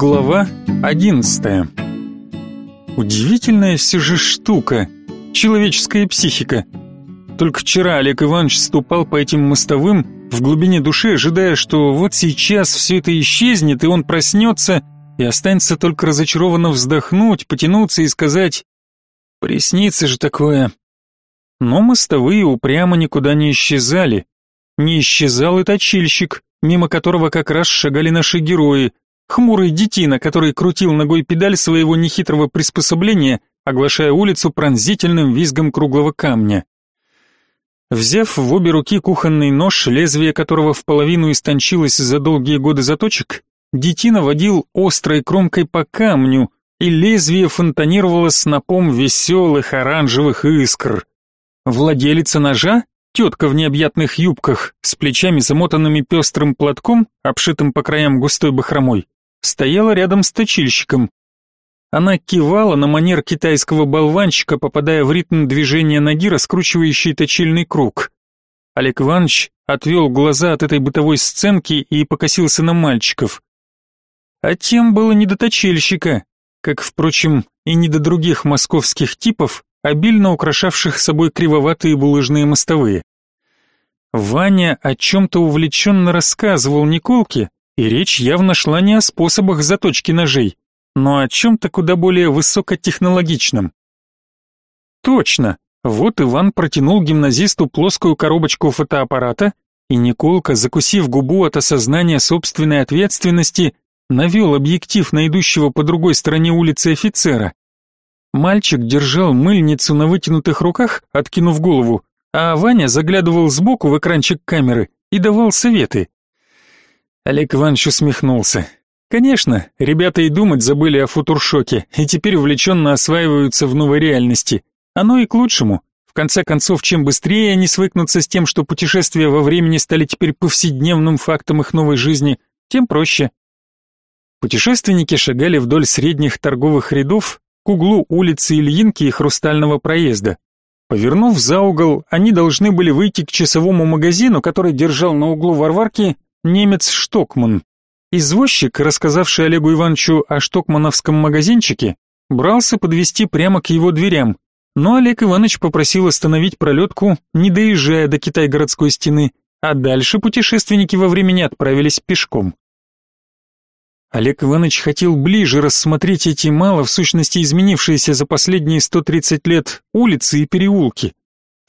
Глава одиннадцатая. Удивительная все же штука человеческая психика. Только вчера Олег Иванович ступал по этим мостовым в глубине души, ожидая, что вот сейчас все это исчезнет, и он проснется, и останется только разочарованно вздохнуть, потянуться и сказать «Приснится же такое». Но мостовые упрямо никуда не исчезали. Не исчезал и точильщик, мимо которого как раз шагали наши герои, хмурый детина, который крутил ногой педаль своего нехитрого приспособления, оглашая улицу пронзительным визгом круглого камня. Взяв в обе руки кухонный нож, лезвие которого в половину истончилось за долгие годы заточек, детина водил острой кромкой по камню, и лезвие фонтанировало снопом веселых оранжевых искр. Владелица ножа, тетка в необъятных юбках, с плечами замотанными пестрым платком, обшитым по краям густой бахромой, стояла рядом с точильщиком. Она кивала на манер китайского болванчика, попадая в ритм движения ноги, раскручивающей точильный круг. Олег Иванович отвел глаза от этой бытовой сценки и покосился на мальчиков. А тем было не до точильщика, как, впрочем, и не до других московских типов, обильно украшавших собой кривоватые булыжные мостовые. Ваня о чем-то увлеченно рассказывал Николке, и речь явно шла не о способах заточки ножей, но о чем-то куда более высокотехнологичном. Точно, вот Иван протянул гимназисту плоскую коробочку фотоаппарата, и Николка, закусив губу от осознания собственной ответственности, навел объектив на идущего по другой стороне улицы офицера. Мальчик держал мыльницу на вытянутых руках, откинув голову, а Ваня заглядывал сбоку в экранчик камеры и давал советы. Олег Иванович усмехнулся. Конечно, ребята и думать забыли о футуршоке, и теперь увлеченно осваиваются в новой реальности. Оно и к лучшему. В конце концов, чем быстрее они свыкнутся с тем, что путешествия во времени стали теперь повседневным фактом их новой жизни, тем проще. Путешественники шагали вдоль средних торговых рядов к углу улицы Ильинки и Хрустального проезда. Повернув за угол, они должны были выйти к часовому магазину, который держал на углу Варварки немец Штокман. Извозчик, рассказавший Олегу Ивановичу о штокмановском магазинчике, брался подвести прямо к его дверям, но Олег Иванович попросил остановить пролетку, не доезжая до Китай-городской стены, а дальше путешественники во времени отправились пешком. Олег Иванович хотел ближе рассмотреть эти мало в сущности изменившиеся за последние 130 лет улицы и переулки.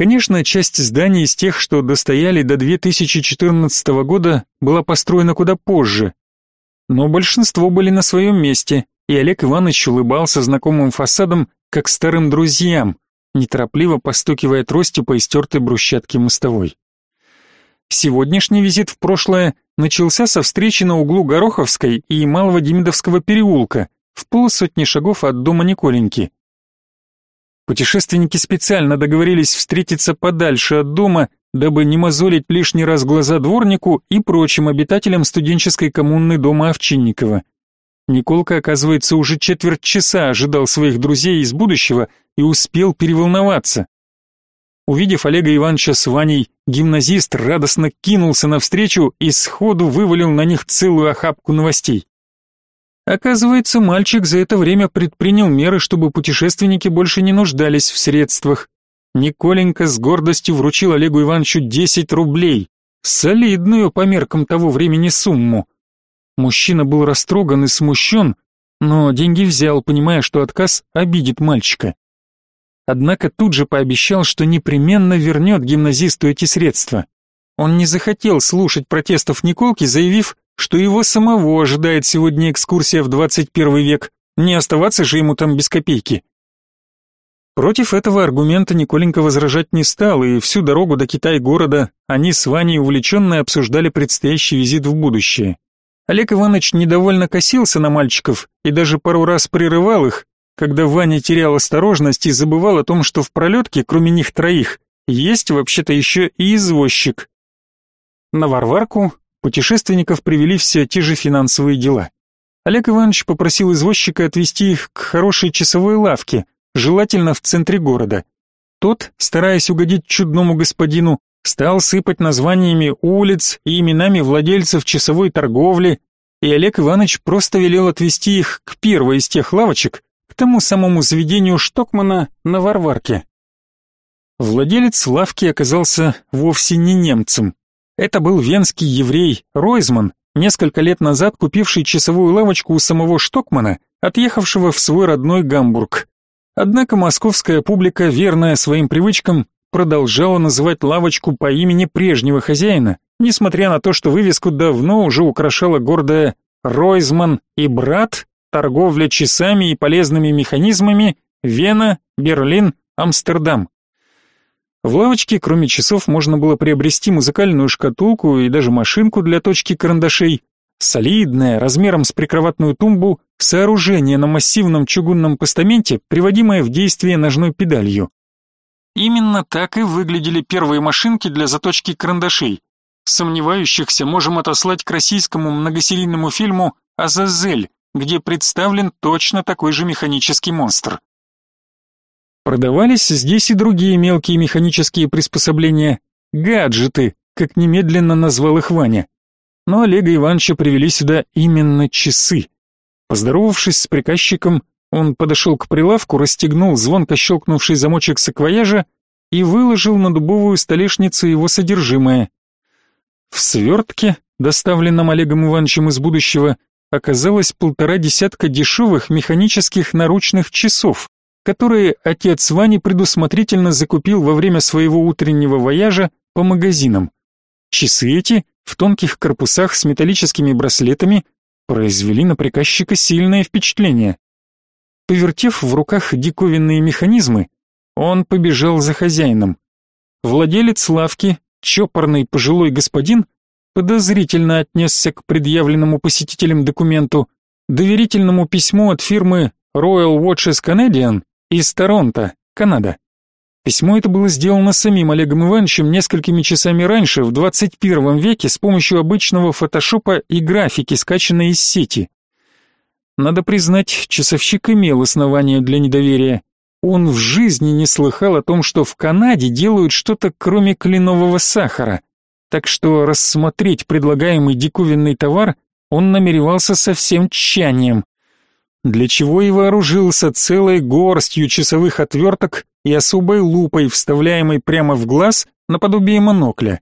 Конечно, часть зданий из тех, что достояли до 2014 года, была построена куда позже, но большинство были на своем месте, и Олег Иванович улыбался знакомым фасадом, как старым друзьям, неторопливо постукивая тростью по истертой брусчатке мостовой. Сегодняшний визит в прошлое начался со встречи на углу Гороховской и Малого Демидовского переулка, в полусотни шагов от дома Николеньки. Путешественники специально договорились встретиться подальше от дома дабы не мозолить лишний раз глаза дворнику и прочим обитателям студенческой коммуны дома Овчинникова. Николка, оказывается, уже четверть часа ожидал своих друзей из будущего и успел переволноваться. Увидев Олега Ивановича с Ваней, гимназист радостно кинулся навстречу и сходу вывалил на них целую охапку новостей. Оказывается, мальчик за это время предпринял меры, чтобы путешественники больше не нуждались в средствах, Николенька с гордостью вручил Олегу Ивановичу 10 рублей, солидную по меркам того времени сумму. Мужчина был растроган и смущен, но деньги взял, понимая, что отказ обидит мальчика. Однако тут же пообещал, что непременно вернет гимназисту эти средства. Он не захотел слушать протестов Николки, заявив, что его самого ожидает сегодня экскурсия в 21 век, не оставаться же ему там без копейки. Против этого аргумента Николенька возражать не стал, и всю дорогу до Китай-города они с Ваней увлеченно обсуждали предстоящий визит в будущее. Олег Иванович недовольно косился на мальчиков и даже пару раз прерывал их, когда Ваня терял осторожность и забывал о том, что в пролетке, кроме них троих, есть вообще-то еще и извозчик. На Варварку путешественников привели все те же финансовые дела. Олег Иванович попросил извозчика отвезти их к хорошей часовой лавке, желательно в центре города. Тот, стараясь угодить чудному господину, стал сыпать названиями улиц и именами владельцев часовой торговли, и Олег Иванович просто велел отвезти их к первой из тех лавочек, к тому самому заведению Штокмана на Варварке. Владелец лавки оказался вовсе не немцем. Это был венский еврей Ройзман, несколько лет назад купивший часовую лавочку у самого Штокмана, отъехавшего в свой родной Гамбург. Однако московская публика, верная своим привычкам, продолжала называть лавочку по имени прежнего хозяина, несмотря на то, что вывеску давно уже украшала гордая «Ройзман и брат. Торговля часами и полезными механизмами. Вена, Берлин, Амстердам». В лавочке, кроме часов, можно было приобрести музыкальную шкатулку и даже машинку для точки карандашей. Солидное, размером с прикроватную тумбу, сооружение на массивном чугунном постаменте, приводимое в действие ножной педалью. Именно так и выглядели первые машинки для заточки карандашей. Сомневающихся можем отослать к российскому многосерийному фильму «Азазель», где представлен точно такой же механический монстр. Продавались здесь и другие мелкие механические приспособления, гаджеты, как немедленно назвал их Ваня. Но Олега Ивановича привели сюда именно часы. Поздоровавшись с приказчиком, он подошел к прилавку, расстегнул звонко щелкнувший замочек саквояжа и выложил на дубовую столешницу его содержимое. В свертке, доставленном Олегом Ивановичем из будущего, оказалось полтора десятка дешевых механических наручных часов, которые отец Вани предусмотрительно закупил во время своего утреннего вояжа по магазинам. Часы эти, в тонких корпусах с металлическими браслетами, произвели на приказчика сильное впечатление. Повертев в руках диковинные механизмы, он побежал за хозяином. Владелец лавки, чопорный пожилой господин, подозрительно отнесся к предъявленному посетителям документу, доверительному письму от фирмы Royal Watches Canadian из Торонто, Канада. Письмо это было сделано самим Олегом Ивановичем несколькими часами раньше, в 21 веке, с помощью обычного фотошопа и графики, скачанной из сети. Надо признать, часовщик имел основания для недоверия. Он в жизни не слыхал о том, что в Канаде делают что-то кроме кленового сахара. Так что рассмотреть предлагаемый диковинный товар он намеревался со всем тщанием для чего и вооружился целой горстью часовых отверток и особой лупой, вставляемой прямо в глаз наподобие монокля.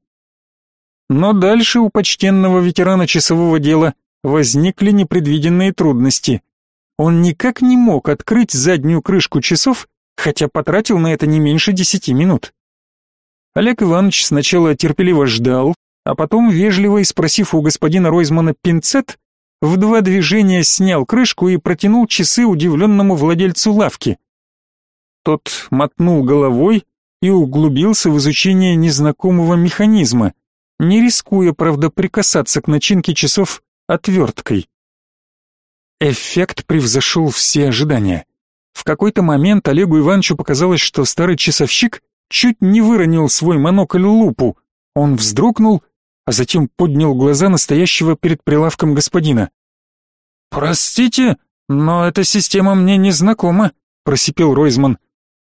Но дальше у почтенного ветерана часового дела возникли непредвиденные трудности. Он никак не мог открыть заднюю крышку часов, хотя потратил на это не меньше десяти минут. Олег Иванович сначала терпеливо ждал, а потом, вежливо и спросив у господина Ройзмана пинцет, в два движения снял крышку и протянул часы удивленному владельцу лавки. Тот мотнул головой и углубился в изучение незнакомого механизма, не рискуя, правда, прикасаться к начинке часов отверткой. Эффект превзошел все ожидания. В какой-то момент Олегу Ивановичу показалось, что старый часовщик чуть не выронил свой монокль-лупу. Он вздрогнул а затем поднял глаза настоящего перед прилавком господина. «Простите, но эта система мне не знакома», — просипел Ройзман.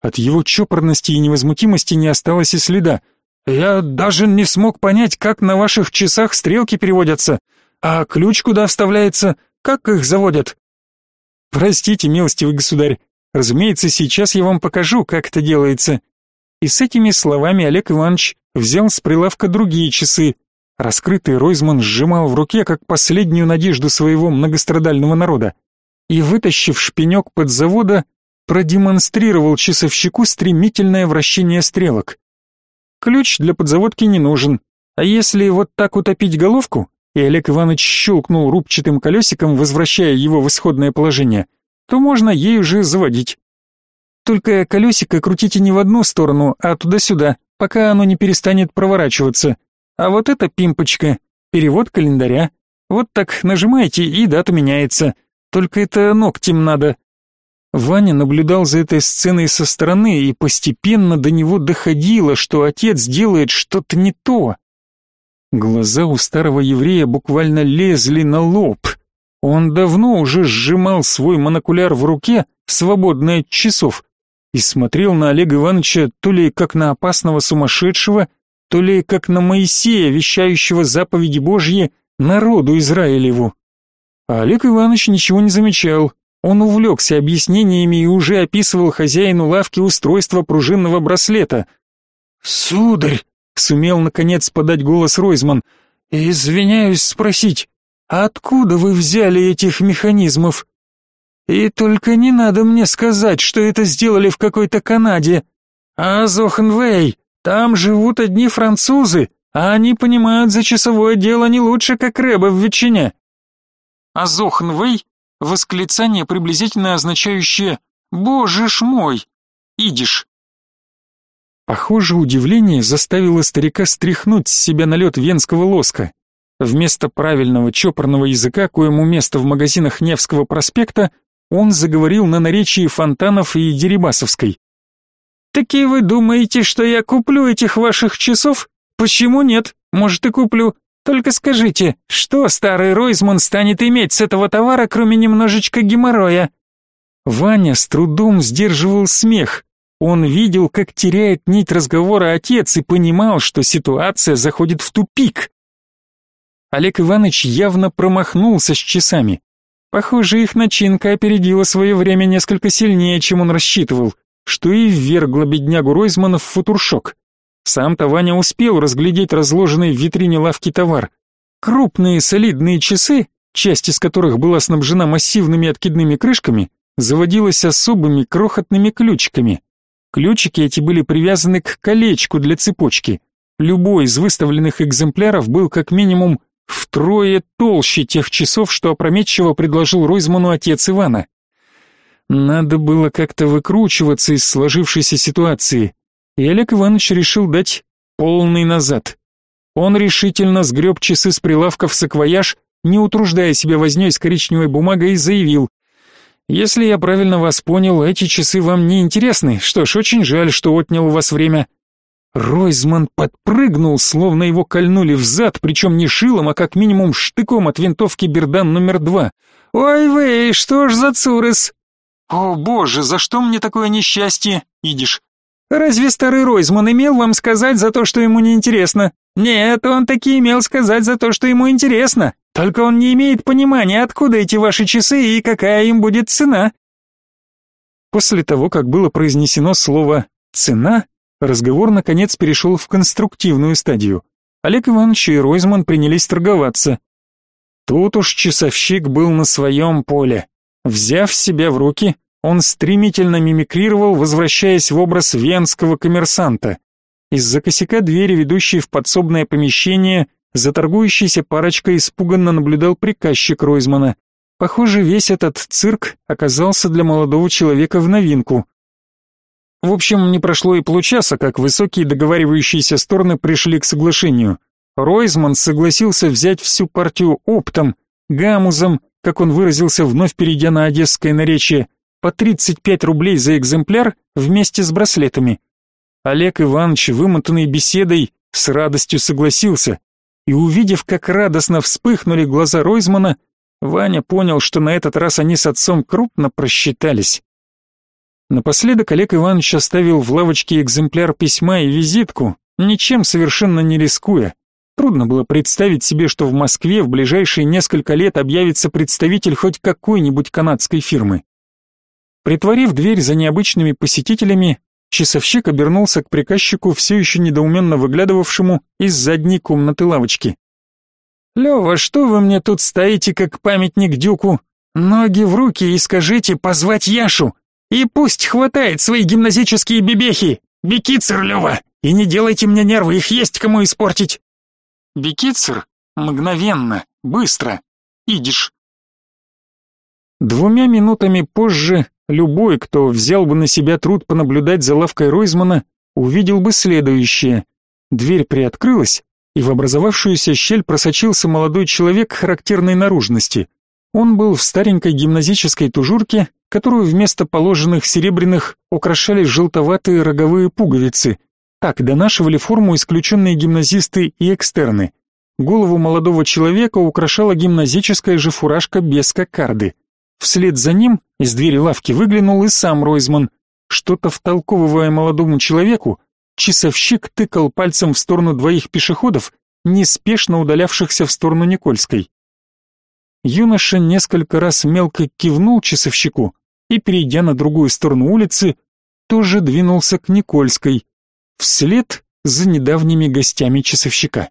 От его чопорности и невозмутимости не осталось и следа. «Я даже не смог понять, как на ваших часах стрелки переводятся, а ключ куда вставляется, как их заводят». «Простите, милостивый государь, разумеется, сейчас я вам покажу, как это делается». И с этими словами Олег Иванович взял с прилавка другие часы, Раскрытый Ройзман сжимал в руке как последнюю надежду своего многострадального народа и, вытащив шпинек под завода, продемонстрировал часовщику стремительное вращение стрелок. Ключ для подзаводки не нужен, а если вот так утопить головку, и Олег Иванович щелкнул рубчатым колесиком, возвращая его в исходное положение, то можно ей уже заводить. Только колесико крутите не в одну сторону, а туда-сюда, пока оно не перестанет проворачиваться, а вот эта пимпочка, перевод календаря. Вот так нажимаете, и дата меняется. Только это ногтем надо. Ваня наблюдал за этой сценой со стороны, и постепенно до него доходило, что отец делает что-то не то. Глаза у старого еврея буквально лезли на лоб. Он давно уже сжимал свой монокуляр в руке, свободный от часов, и смотрел на Олега Ивановича то ли как на опасного сумасшедшего, то ли как на Моисея, вещающего заповеди Божьи народу Израилеву. А Олег Иванович ничего не замечал. Он увлекся объяснениями и уже описывал хозяину лавки устройство пружинного браслета. «Сударь!» — сумел наконец подать голос Ройзман. «Извиняюсь спросить, откуда вы взяли этих механизмов? И только не надо мне сказать, что это сделали в какой-то Канаде. А там живут одни французы, а они понимают за часовое дело не лучше, как рыба в ветчине. А Зохенвей — восклицание, приблизительно означающее «Боже ж мой!» Идиш. Похоже, удивление заставило старика стряхнуть с себя налет венского лоска. Вместо правильного чопорного языка, коему место в магазинах Невского проспекта, он заговорил на наречии Фонтанов и Дерибасовской. «Таки вы думаете, что я куплю этих ваших часов? Почему нет? Может и куплю. Только скажите, что старый Ройзман станет иметь с этого товара, кроме немножечко геморроя?» Ваня с трудом сдерживал смех. Он видел, как теряет нить разговора отец и понимал, что ситуация заходит в тупик. Олег Иванович явно промахнулся с часами. Похоже, их начинка опередила свое время несколько сильнее, чем он рассчитывал что и ввергло беднягу Ройзмана в футуршок. Сам-то Ваня успел разглядеть разложенный в витрине лавки товар. Крупные солидные часы, часть из которых была снабжена массивными откидными крышками, заводилась особыми крохотными ключиками. Ключики эти были привязаны к колечку для цепочки. Любой из выставленных экземпляров был как минимум втрое толще тех часов, что опрометчиво предложил Ройзману отец Ивана. Надо было как-то выкручиваться из сложившейся ситуации, и Олег Иванович решил дать полный назад. Он решительно сгреб часы с прилавка в саквояж, не утруждая себя вознёй с коричневой бумагой, и заявил, «Если я правильно вас понял, эти часы вам не интересны. Что ж, очень жаль, что отнял у вас время». Ройзман подпрыгнул, словно его кольнули в зад, причем не шилом, а как минимум штыком от винтовки Бердан номер два. «Ой вы, что ж за цурес? «О, боже, за что мне такое несчастье, идиш?» «Разве старый Ройзман имел вам сказать за то, что ему неинтересно?» «Нет, он таки имел сказать за то, что ему интересно. Только он не имеет понимания, откуда эти ваши часы и какая им будет цена». После того, как было произнесено слово «цена», разговор наконец перешел в конструктивную стадию. Олег Иванович и Ройзман принялись торговаться. Тут уж часовщик был на своем поле. Взяв себя в руки, он стремительно мимикрировал, возвращаясь в образ венского коммерсанта. Из-за косяка двери, ведущей в подсобное помещение, за торгующейся парочкой испуганно наблюдал приказчик Ройзмана. Похоже, весь этот цирк оказался для молодого человека в новинку. В общем, не прошло и получаса, как высокие договаривающиеся стороны пришли к соглашению. Ройзман согласился взять всю партию оптом, гамузом, как он выразился, вновь перейдя на одесское наречие, по 35 рублей за экземпляр вместе с браслетами. Олег Иванович, вымотанный беседой, с радостью согласился, и увидев, как радостно вспыхнули глаза Ройзмана, Ваня понял, что на этот раз они с отцом крупно просчитались. Напоследок Олег Иванович оставил в лавочке экземпляр письма и визитку, ничем совершенно не рискуя. Трудно было представить себе, что в Москве в ближайшие несколько лет объявится представитель хоть какой-нибудь канадской фирмы. Притворив дверь за необычными посетителями, часовщик обернулся к приказчику, все еще недоуменно выглядывавшему из задней комнаты лавочки. «Лева, что вы мне тут стоите, как памятник дюку? Ноги в руки и скажите позвать Яшу, и пусть хватает свои гимназические бебехи! Бекицер, Лева, и не делайте мне нервы, их есть кому испортить!» Бекицер мгновенно, быстро. Идиш. Двумя минутами позже любой, кто взял бы на себя труд понаблюдать за лавкой Ройзмана, увидел бы следующее. Дверь приоткрылась, и в образовавшуюся щель просочился молодой человек характерной наружности. Он был в старенькой гимназической тужурке, которую вместо положенных серебряных украшали желтоватые роговые пуговицы, так донашивали форму исключенные гимназисты и экстерны. Голову молодого человека украшала гимназическая же фуражка без кокарды. Вслед за ним из двери лавки выглянул и сам Ройзман. Что-то втолковывая молодому человеку, часовщик тыкал пальцем в сторону двоих пешеходов, неспешно удалявшихся в сторону Никольской. юноша несколько раз мелко кивнул часовщику и, перейдя на другую сторону улицы, тоже двинулся к Никольской, вслед за недавними гостями часовщика.